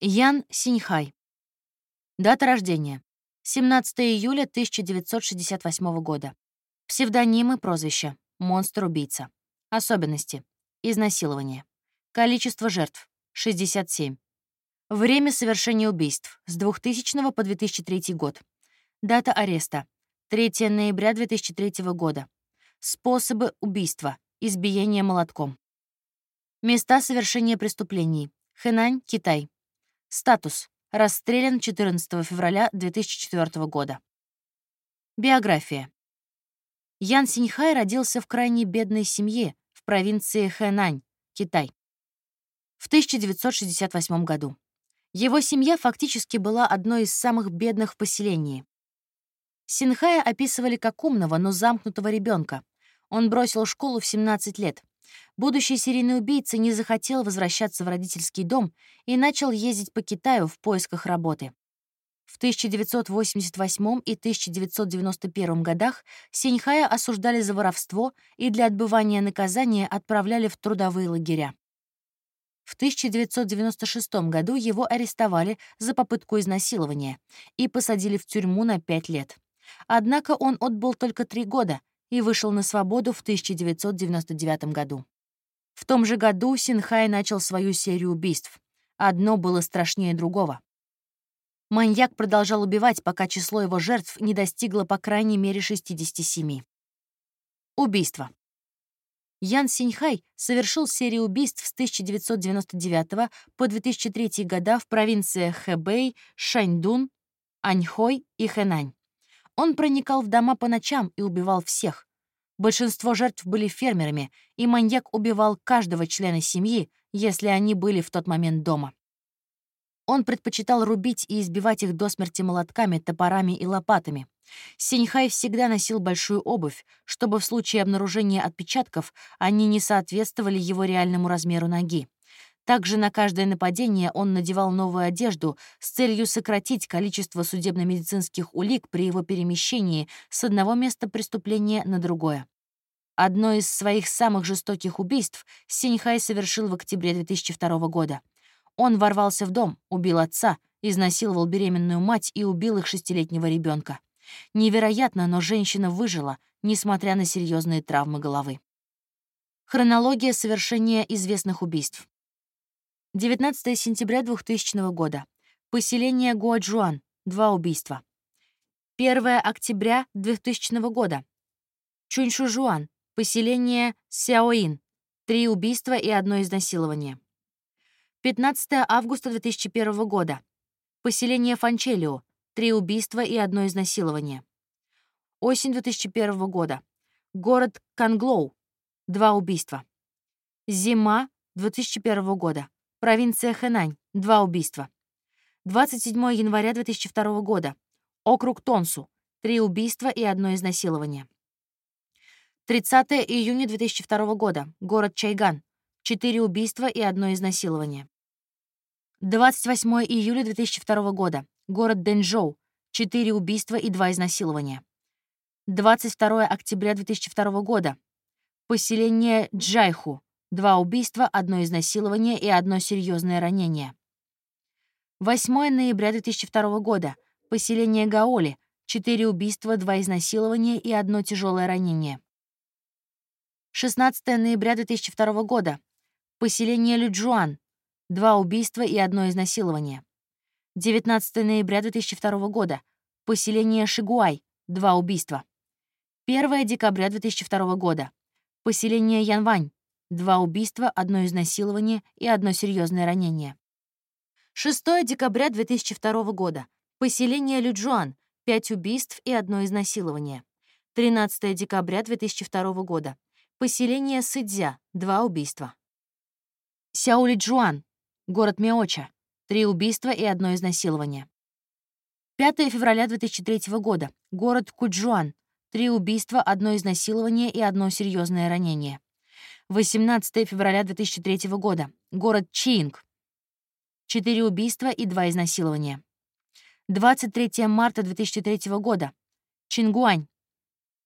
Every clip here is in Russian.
Ян Синьхай. Дата рождения. 17 июля 1968 года. Псевдонимы, прозвища. Монстр-убийца. Особенности. Изнасилование. Количество жертв. 67. Время совершения убийств. С 2000 по 2003 год. Дата ареста. 3 ноября 2003 года. Способы убийства. Избиение молотком. Места совершения преступлений. Хэнань, Китай. Статус. Расстрелян 14 февраля 2004 года. Биография. Ян Синьхай родился в крайне бедной семье в провинции Хэнань, Китай, в 1968 году. Его семья фактически была одной из самых бедных в поселении. Синхая описывали как умного, но замкнутого ребенка. Он бросил школу в 17 лет. Будущий серийный убийца не захотел возвращаться в родительский дом и начал ездить по Китаю в поисках работы. В 1988 и 1991 годах Синьхая осуждали за воровство и для отбывания наказания отправляли в трудовые лагеря. В 1996 году его арестовали за попытку изнасилования и посадили в тюрьму на пять лет. Однако он отбыл только три года и вышел на свободу в 1999 году. В том же году Синхай начал свою серию убийств. Одно было страшнее другого. Маньяк продолжал убивать, пока число его жертв не достигло по крайней мере 67. Убийство. Ян Синьхай совершил серию убийств с 1999 по 2003 года в провинциях Хэбэй, Шаньдун, Аньхой и Хэнань. Он проникал в дома по ночам и убивал всех. Большинство жертв были фермерами, и маньяк убивал каждого члена семьи, если они были в тот момент дома. Он предпочитал рубить и избивать их до смерти молотками, топорами и лопатами. Синьхай всегда носил большую обувь, чтобы в случае обнаружения отпечатков они не соответствовали его реальному размеру ноги. Также на каждое нападение он надевал новую одежду с целью сократить количество судебно-медицинских улик при его перемещении с одного места преступления на другое. Одно из своих самых жестоких убийств Синьхай совершил в октябре 2002 года. Он ворвался в дом, убил отца, изнасиловал беременную мать и убил их шестилетнего ребенка. Невероятно, но женщина выжила, несмотря на серьезные травмы головы. Хронология совершения известных убийств. 19 сентября 2000 года. Поселение Гуаджуан. Два убийства. 1 октября 2000 года. Чуньшужуан. Поселение Сяоин. Три убийства и одно изнасилование. 15 августа 2001 года. Поселение Фанчелио. Три убийства и одно изнасилование. Осень 2001 года. Город Канглоу. Два убийства. Зима 2001 года. Провинция Хэнань. Два убийства. 27 января 2002 года. Округ Тонсу. Три убийства и одно изнасилование. 30 июня 2002 года. Город Чайган. Четыре убийства и одно изнасилование. 28 июля 2002 года. Город Дэнчжоу. Четыре убийства и два изнасилования. 22 октября 2002 года. Поселение Джайху. Два убийства, одно изнасилование и одно серьезное ранение. 8 ноября 2002 года. Поселение Гаоли. Четыре убийства, два изнасилования и одно тяжелое ранение. 16 ноября 2002 года. Поселение Люджуан. Два убийства и одно изнасилование. 19 ноября 2002 года. Поселение Шигуай. Два убийства. 1 декабря 2002 года. Поселение Янвань. Два убийства, одно изнасилование и одно серьезное ранение. 6 декабря 2002 года. Поселение Люджуан. Пять убийств и одно изнасилование. 13 декабря 2002 года. Поселение Сыдзя. Два убийства. Сяолиджуан. Город Меоча. Три убийства и одно изнасилование. 5 февраля 2003 года. Город Куджуан. Три убийства, одно изнасилование и одно серьезное ранение. 18 февраля 2003 года. Город Чиинг. Четыре убийства и два изнасилования. 23 марта 2003 года. Чингуань.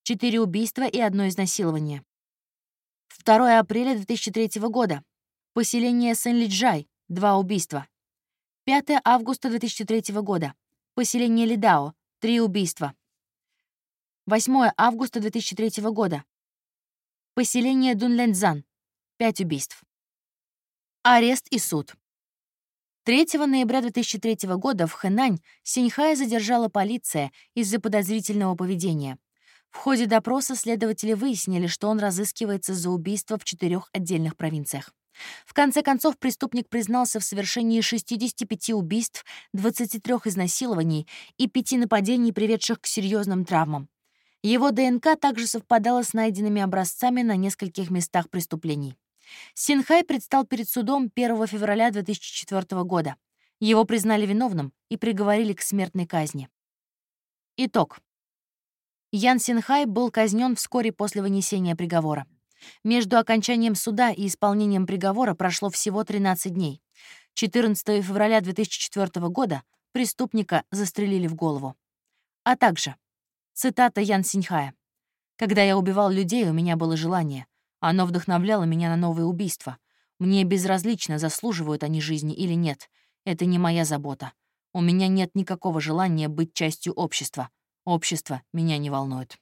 Четыре убийства и одно изнасилование. 2 апреля 2003 года. Поселение Сен-Лиджай. Два убийства. 5 августа 2003 года. Поселение Лидао. Три убийства. 8 августа 2003 года. Поселение Дунлэнцзан. Пять убийств. Арест и суд. 3 ноября 2003 года в Хэнань Синьхая задержала полиция из-за подозрительного поведения. В ходе допроса следователи выяснили, что он разыскивается за убийство в четырех отдельных провинциях. В конце концов, преступник признался в совершении 65 убийств, 23 изнасилований и 5 нападений, приведших к серьезным травмам. Его ДНК также совпадала с найденными образцами на нескольких местах преступлений. Синхай предстал перед судом 1 февраля 2004 года. Его признали виновным и приговорили к смертной казни. Итог. Ян Синхай был казнен вскоре после вынесения приговора. Между окончанием суда и исполнением приговора прошло всего 13 дней. 14 февраля 2004 года преступника застрелили в голову. А также, цитата Ян Синьхая, «Когда я убивал людей, у меня было желание. Оно вдохновляло меня на новые убийства. Мне безразлично, заслуживают они жизни или нет. Это не моя забота. У меня нет никакого желания быть частью общества. Общество меня не волнует».